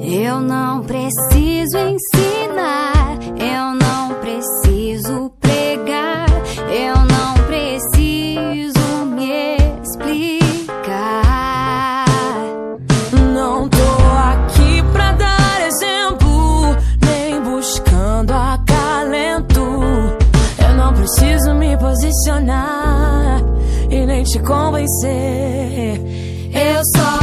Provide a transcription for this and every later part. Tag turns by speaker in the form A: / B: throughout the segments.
A: Eu não preciso ensinar, eu não preciso pregar, eu não preciso me explicar.
B: Não tô aqui pra dar exemplo, nem buscando acalento. Eu não preciso me posicionar e nem te convencer.
A: Eu só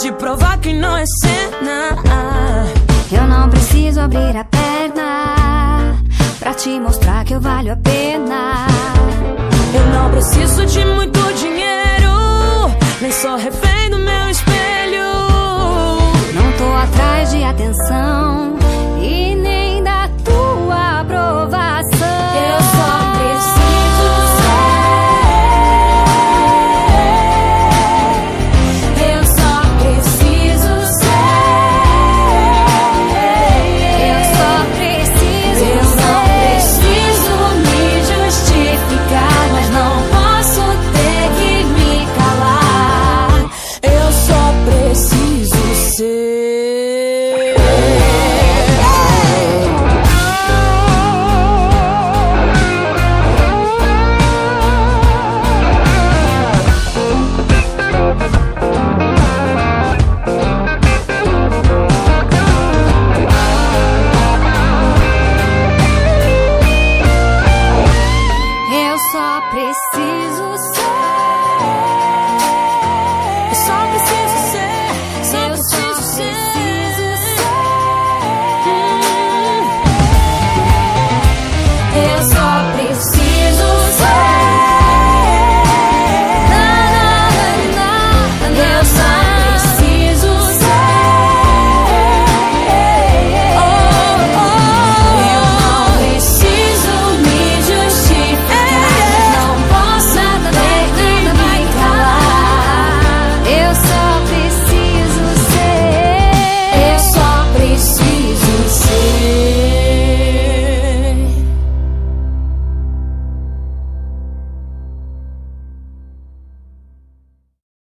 B: te provar que não é cena.
A: Eu não preciso abrir a perna pra te mostrar que eu valho a pena.
B: Eu não preciso de muito dinheiro, nem sou refém do meu espelho.
A: Não tô atrás de atenção.